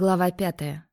Глава пятая.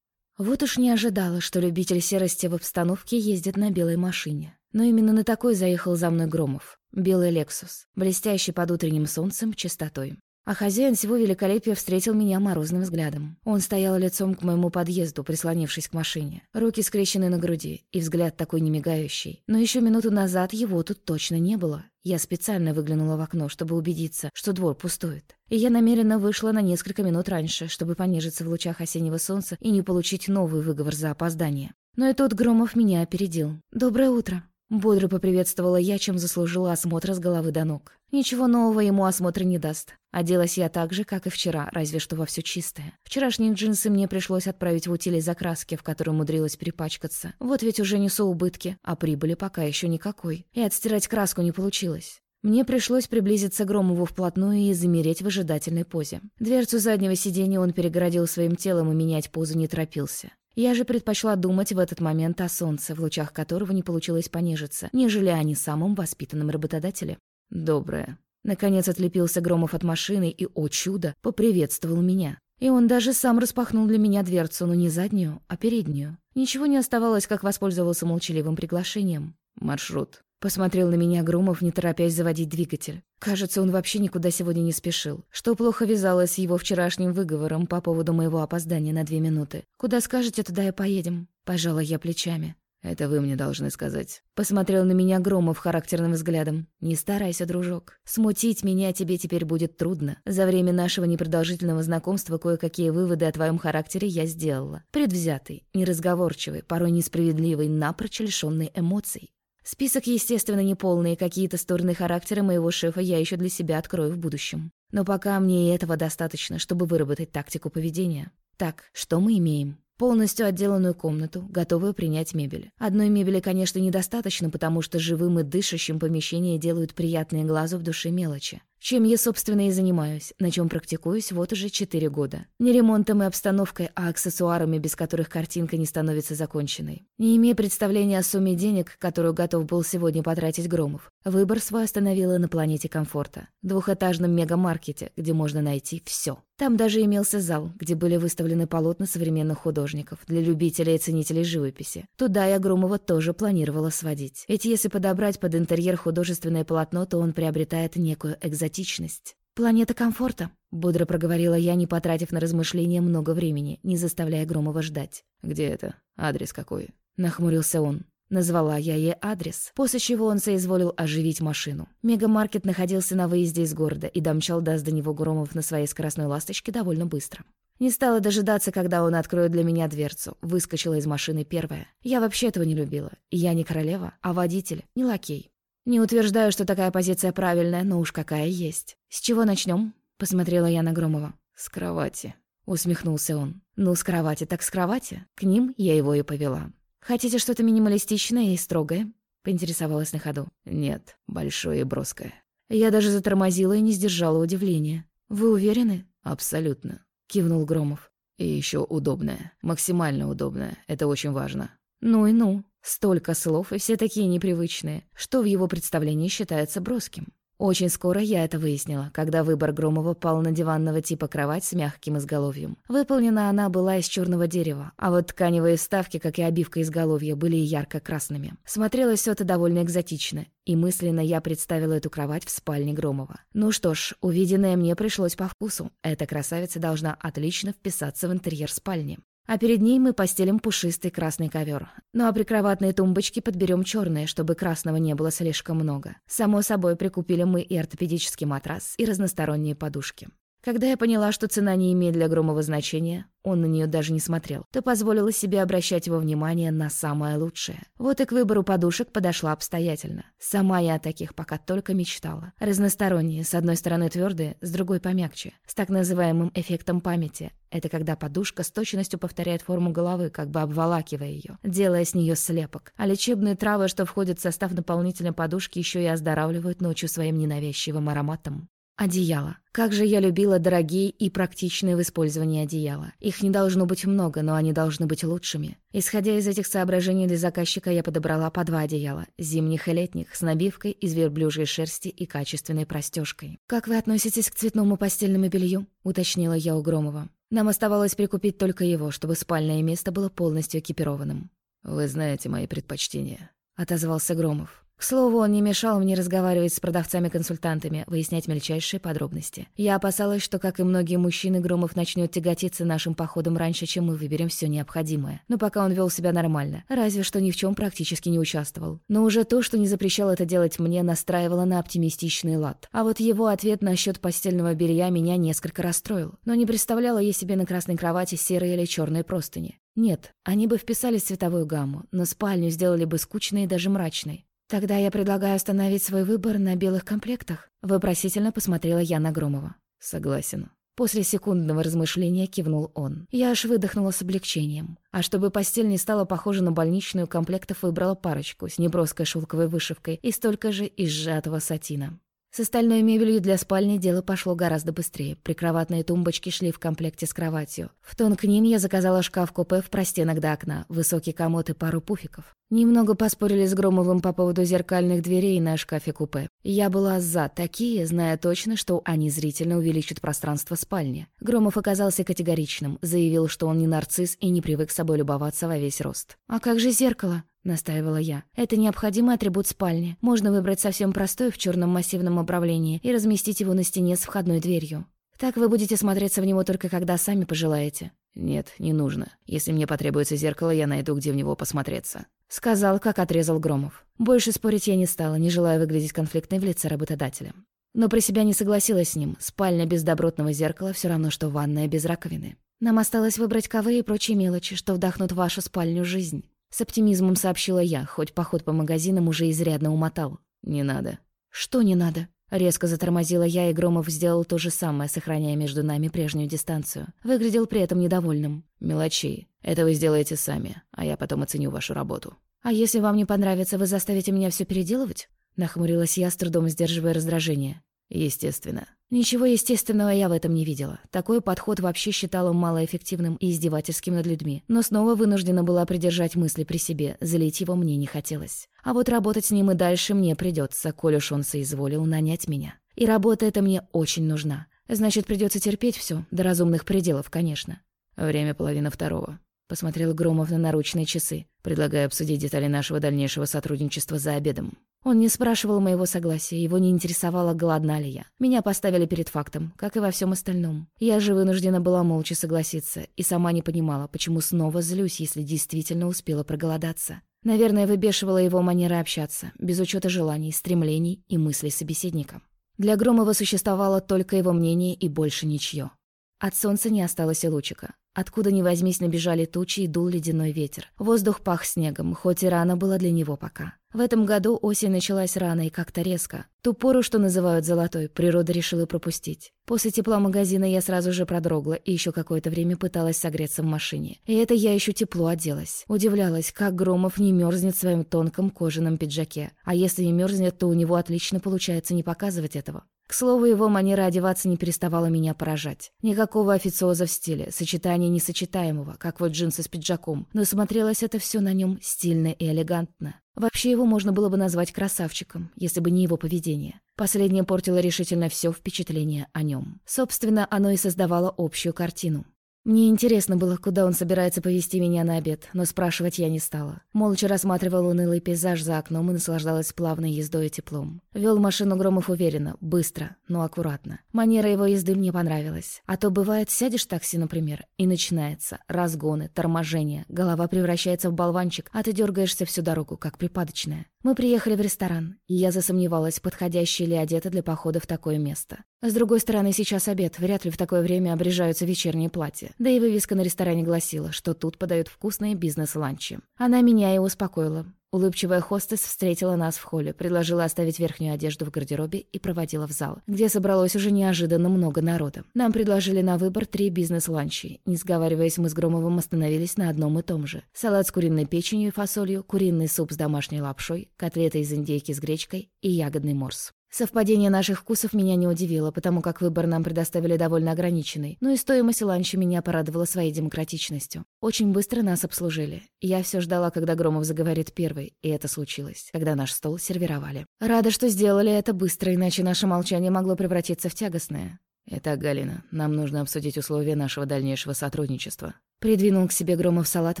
Вот уж не ожидала, что любитель серости в обстановке ездит на белой машине. Но именно на такой заехал за мной Громов. Белый «Лексус», блестящий под утренним солнцем чистотой. А хозяин всего великолепия встретил меня морозным взглядом. Он стоял лицом к моему подъезду, прислонившись к машине. Руки скрещены на груди, и взгляд такой немигающий. Но еще минуту назад его тут точно не было. Я специально выглянула в окно, чтобы убедиться, что двор пустует. И я намеренно вышла на несколько минут раньше, чтобы понежиться в лучах осеннего солнца и не получить новый выговор за опоздание. Но и тот Громов меня опередил. «Доброе утро», Бодро поприветствовала я, чем заслужила осмотр с головы до ног. Ничего нового ему осмотр не даст. Оделась я так же, как и вчера, разве что во все чистое. Вчерашние джинсы мне пришлось отправить в утиль из закраски, в которой умудрилась перепачкаться. Вот ведь уже несу убытки, а прибыли пока еще никакой. И отстирать краску не получилось. Мне пришлось приблизиться к Громову вплотную и замереть в ожидательной позе. Дверцу заднего сиденья он перегородил своим телом и менять позу не торопился. Я же предпочла думать в этот момент о солнце, в лучах которого не получилось понежиться, нежели о не самом воспитанном работодателе. «Доброе». Наконец отлепился Громов от машины и, о чудо, поприветствовал меня. И он даже сам распахнул для меня дверцу, но не заднюю, а переднюю. Ничего не оставалось, как воспользовался молчаливым приглашением. «Маршрут». Посмотрел на меня Громов, не торопясь заводить двигатель. Кажется, он вообще никуда сегодня не спешил, что плохо вязалось с его вчерашним выговором по поводу моего опоздания на две минуты. «Куда скажете, туда и поедем», — пожала я плечами. «Это вы мне должны сказать». Посмотрел на меня Громов характерным взглядом. «Не старайся, дружок. Смутить меня тебе теперь будет трудно. За время нашего непродолжительного знакомства кое-какие выводы о твоем характере я сделала. Предвзятый, неразговорчивый, порой несправедливый, напрочь лишённый эмоций. Список, естественно, неполный, какие-то стороны характера моего шефа я еще для себя открою в будущем. Но пока мне и этого достаточно, чтобы выработать тактику поведения. Так, что мы имеем? Полностью отделанную комнату, готовую принять мебель. Одной мебели, конечно, недостаточно, потому что живым и дышащим помещение делают приятные глазу в душе мелочи. Чем я, собственно, и занимаюсь, на чем практикуюсь вот уже четыре года. Не ремонтом и обстановкой, а аксессуарами, без которых картинка не становится законченной. Не имея представления о сумме денег, которую готов был сегодня потратить Громов, выбор свой остановила на планете комфорта. Двухэтажном мегамаркете, где можно найти все. Там даже имелся зал, где были выставлены полотна современных художников для любителей и ценителей живописи. Туда я Громова тоже планировала сводить. Ведь если подобрать под интерьер художественное полотно, то он приобретает некую экзотичность. «Планета комфорта», — бодро проговорила я, не потратив на размышления много времени, не заставляя Громова ждать. «Где это? Адрес какой?» — нахмурился он. Назвала я ей адрес, после чего он соизволил оживить машину. Мегамаркет находился на выезде из города, и домчал даст до него Громов на своей скоростной ласточке довольно быстро. Не стала дожидаться, когда он откроет для меня дверцу. Выскочила из машины первая. Я вообще этого не любила. Я не королева, а водитель, не лакей. Не утверждаю, что такая позиция правильная, но уж какая есть. С чего начнем? Посмотрела я на Громова. С кровати. Усмехнулся он. Ну, с кровати так с кровати. К ним я его и повела. «Хотите что-то минималистичное и строгое?» — поинтересовалась на ходу. «Нет, большое и броское». Я даже затормозила и не сдержала удивления. «Вы уверены?» «Абсолютно», — кивнул Громов. «И еще удобное, максимально удобное. Это очень важно». «Ну и ну. Столько слов, и все такие непривычные. Что в его представлении считается броским?» Очень скоро я это выяснила, когда выбор Громова пал на диванного типа кровать с мягким изголовьем. Выполнена она была из черного дерева, а вот тканевые вставки, как и обивка изголовья, были ярко-красными. Смотрелось все это довольно экзотично, и мысленно я представила эту кровать в спальне Громова. Ну что ж, увиденное мне пришлось по вкусу. Эта красавица должна отлично вписаться в интерьер спальни. А перед ней мы постелим пушистый красный ковер. Ну а прикроватные тумбочки подберем черные, чтобы красного не было слишком много. Само собой, прикупили мы и ортопедический матрас, и разносторонние подушки. Когда я поняла, что цена не имеет для Громова значения, он на нее даже не смотрел, то позволила себе обращать его внимание на самое лучшее. Вот и к выбору подушек подошла обстоятельно. Сама я о таких пока только мечтала. Разносторонние, с одной стороны твердые, с другой помягче, с так называемым эффектом памяти. Это когда подушка с точностью повторяет форму головы, как бы обволакивая ее, делая с нее слепок. А лечебные травы, что входят в состав наполнительной подушки, еще и оздоравливают ночью своим ненавязчивым ароматом. Одеяло. Как же я любила дорогие и практичные в использовании одеяла. Их не должно быть много, но они должны быть лучшими. Исходя из этих соображений для заказчика, я подобрала по два одеяла. Зимних и летних, с набивкой из верблюжьей шерсти и качественной простежкой. «Как вы относитесь к цветному постельному белью?» — уточнила я у Громова. Нам оставалось прикупить только его, чтобы спальное место было полностью экипированным. «Вы знаете мои предпочтения», — отозвался Громов. К слову, он не мешал мне разговаривать с продавцами-консультантами, выяснять мельчайшие подробности. Я опасалась, что, как и многие мужчины, Громов начнет тяготиться нашим походом раньше, чем мы выберем все необходимое. Но пока он вел себя нормально, разве что ни в чем практически не участвовал. Но уже то, что не запрещал это делать мне, настраивало на оптимистичный лад. А вот его ответ насчет постельного белья меня несколько расстроил. Но не представляла я себе на красной кровати серые или черные простыни. Нет, они бы вписали цветовую гамму, но спальню сделали бы скучной и даже мрачной. «Тогда я предлагаю остановить свой выбор на белых комплектах», — вопросительно посмотрела я на Громова. «Согласен». После секундного размышления кивнул он. Я аж выдохнула с облегчением. А чтобы постель не стала похожа на больничную, комплектов выбрала парочку с неброской шелковой вышивкой и столько же из сжатого сатина. С остальной мебелью для спальни дело пошло гораздо быстрее. Прикроватные тумбочки шли в комплекте с кроватью. В тон к ним я заказала шкаф-купе в простенок до окна, высокий комод и пару пуфиков. Немного поспорили с Громовым по поводу зеркальных дверей на шкафе-купе. Я была за такие, зная точно, что они зрительно увеличат пространство спальни. Громов оказался категоричным, заявил, что он не нарцисс и не привык собой любоваться во весь рост. «А как же зеркало?» — настаивала я. «Это необходимый атрибут спальни. Можно выбрать совсем простой в черном массивном обравлении и разместить его на стене с входной дверью. Так вы будете смотреться в него только когда сами пожелаете». «Нет, не нужно. Если мне потребуется зеркало, я найду, где в него посмотреться». Сказал, как отрезал Громов. Больше спорить я не стала, не желая выглядеть конфликтной в лице работодателя. Но про себя не согласилась с ним. Спальня без добротного зеркала все равно, что ванная без раковины. Нам осталось выбрать ковры и прочие мелочи, что вдохнут в вашу спальню жизнь. С оптимизмом сообщила я, хоть поход по магазинам уже изрядно умотал. «Не надо». «Что не надо?» Резко затормозила я, и Громов сделал то же самое, сохраняя между нами прежнюю дистанцию. Выглядел при этом недовольным. «Мелочей. Это вы сделаете сами, а я потом оценю вашу работу». «А если вам не понравится, вы заставите меня все переделывать?» Нахмурилась я, с трудом сдерживая раздражение. Естественно. Ничего естественного я в этом не видела. Такой подход вообще считала малоэффективным и издевательским над людьми. Но снова вынуждена была придержать мысли при себе, залить его мне не хотелось. А вот работать с ним и дальше мне придется, коль уж он соизволил нанять меня. И работа эта мне очень нужна. Значит, придется терпеть все, до разумных пределов, конечно. Время половина второго. Посмотрел Громов на наручные часы. Предлагаю обсудить детали нашего дальнейшего сотрудничества за обедом. Он не спрашивал моего согласия, его не интересовало, голодна ли я. Меня поставили перед фактом, как и во всем остальном. Я же вынуждена была молча согласиться и сама не понимала, почему снова злюсь, если действительно успела проголодаться. Наверное, выбешивала его манера общаться, без учета желаний, стремлений и мыслей собеседника. Для Громова существовало только его мнение и больше ничье. От солнца не осталось и лучика. Откуда ни возьмись, набежали тучи и дул ледяной ветер. Воздух пах снегом, хоть и рано было для него пока. В этом году осень началась рано и как-то резко. Ту пору, что называют золотой, природа решила пропустить. После тепла магазина я сразу же продрогла и еще какое-то время пыталась согреться в машине. И это я еще тепло оделась. Удивлялась, как Громов не мерзнет в своем тонком кожаном пиджаке. А если не мерзнет, то у него отлично получается не показывать этого. К слову, его манера одеваться не переставала меня поражать. Никакого официоза в стиле, сочетания несочетаемого, как вот джинсы с пиджаком, но смотрелось это все на нем стильно и элегантно. Вообще его можно было бы назвать красавчиком, если бы не его поведение. Последнее портило решительно все впечатление о нем. Собственно, оно и создавало общую картину. Мне интересно было, куда он собирается повести меня на обед, но спрашивать я не стала. Молча рассматривала унылый пейзаж за окном и наслаждалась плавной ездой и теплом. Вел машину Громов уверенно, быстро, но аккуратно. Манера его езды мне понравилась. А то бывает, сядешь в такси, например, и начинается разгоны, торможение, голова превращается в болванчик, а ты дергаешься всю дорогу, как припадочная. Мы приехали в ресторан, и я засомневалась, подходящее ли одета для похода в такое место. С другой стороны, сейчас обед, вряд ли в такое время обрежаются вечерние платья. Да и вывеска на ресторане гласила, что тут подают вкусные бизнес-ланчи. Она меня и успокоила. Улыбчивая хостес встретила нас в холле, предложила оставить верхнюю одежду в гардеробе и проводила в зал, где собралось уже неожиданно много народа. Нам предложили на выбор три бизнес-ланчи. Не сговариваясь, мы с Громовым остановились на одном и том же. Салат с куриной печенью и фасолью, куриный суп с домашней лапшой, котлеты из индейки с гречкой и ягодный морс. Совпадение наших вкусов меня не удивило, потому как выбор нам предоставили довольно ограниченный, но и стоимость ланча меня порадовала своей демократичностью. Очень быстро нас обслужили. Я все ждала, когда Громов заговорит первый, и это случилось, когда наш стол сервировали. Рада, что сделали это быстро, иначе наше молчание могло превратиться в тягостное. «Итак, Галина, нам нужно обсудить условия нашего дальнейшего сотрудничества». Придвинул к себе Громов салат,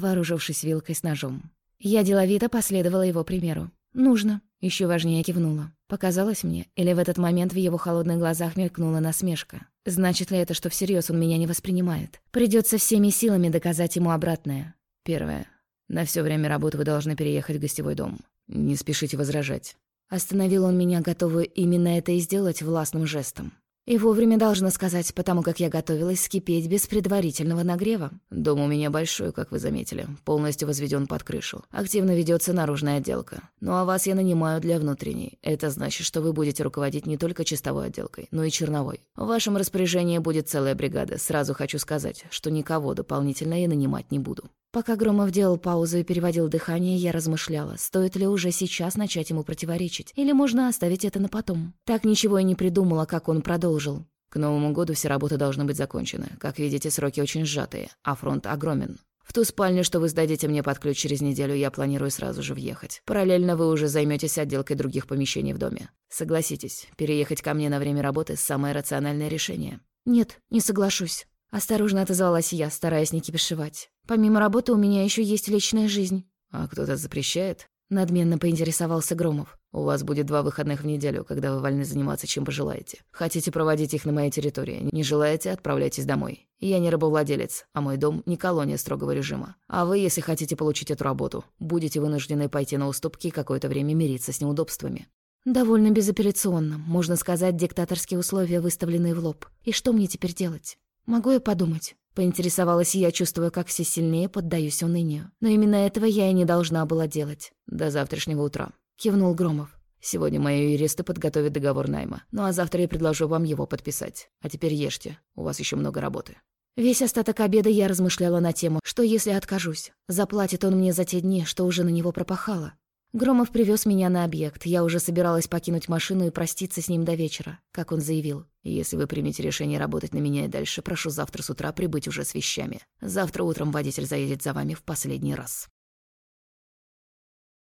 вооружившись вилкой с ножом. Я деловито последовала его примеру. «Нужно». Еще важнее кивнула. Показалось мне, или в этот момент в его холодных глазах мелькнула насмешка. Значит ли это, что всерьез он меня не воспринимает? Придется всеми силами доказать ему обратное. Первое. На все время работы вы должны переехать в гостевой дом. Не спешите возражать. Остановил он меня, готовую именно это и сделать властным жестом. И вовремя должна сказать, потому как я готовилась скипеть без предварительного нагрева. Дом у меня большой, как вы заметили, полностью возведен под крышу. Активно ведется наружная отделка. Ну а вас я нанимаю для внутренней. Это значит, что вы будете руководить не только чистовой отделкой, но и черновой. В вашем распоряжении будет целая бригада. Сразу хочу сказать, что никого дополнительно я нанимать не буду. Пока Громов делал паузу и переводил дыхание, я размышляла, стоит ли уже сейчас начать ему противоречить, или можно оставить это на потом. Так ничего и не придумала, как он продолжил. К Новому году все работы должны быть закончены. Как видите, сроки очень сжатые, а фронт огромен. В ту спальню, что вы сдадите мне под ключ через неделю, я планирую сразу же въехать. Параллельно вы уже займетесь отделкой других помещений в доме. Согласитесь, переехать ко мне на время работы – самое рациональное решение. Нет, не соглашусь. Осторожно отозвалась я, стараясь не кипишевать. Помимо работы у меня еще есть личная жизнь. А кто-то запрещает? Надменно поинтересовался Громов. «У вас будет два выходных в неделю, когда вы вольны заниматься чем пожелаете. Хотите проводить их на моей территории, не желаете – отправляйтесь домой. Я не рабовладелец, а мой дом – не колония строгого режима. А вы, если хотите получить эту работу, будете вынуждены пойти на уступки и какое-то время мириться с неудобствами». Довольно безапелляционно, можно сказать, диктаторские условия, выставленные в лоб. И что мне теперь делать? Могу я подумать? Поинтересовалась я, чувствуя, как все сильнее поддаюсь унынию. Но именно этого я и не должна была делать. «До завтрашнего утра», — кивнул Громов. «Сегодня мои юристы подготовят договор найма. Ну а завтра я предложу вам его подписать. А теперь ешьте, у вас еще много работы». Весь остаток обеда я размышляла на тему, что если откажусь? Заплатит он мне за те дни, что уже на него пропахало. Громов привез меня на объект. Я уже собиралась покинуть машину и проститься с ним до вечера, как он заявил. «Если вы примете решение работать на меня и дальше, прошу завтра с утра прибыть уже с вещами. Завтра утром водитель заедет за вами в последний раз».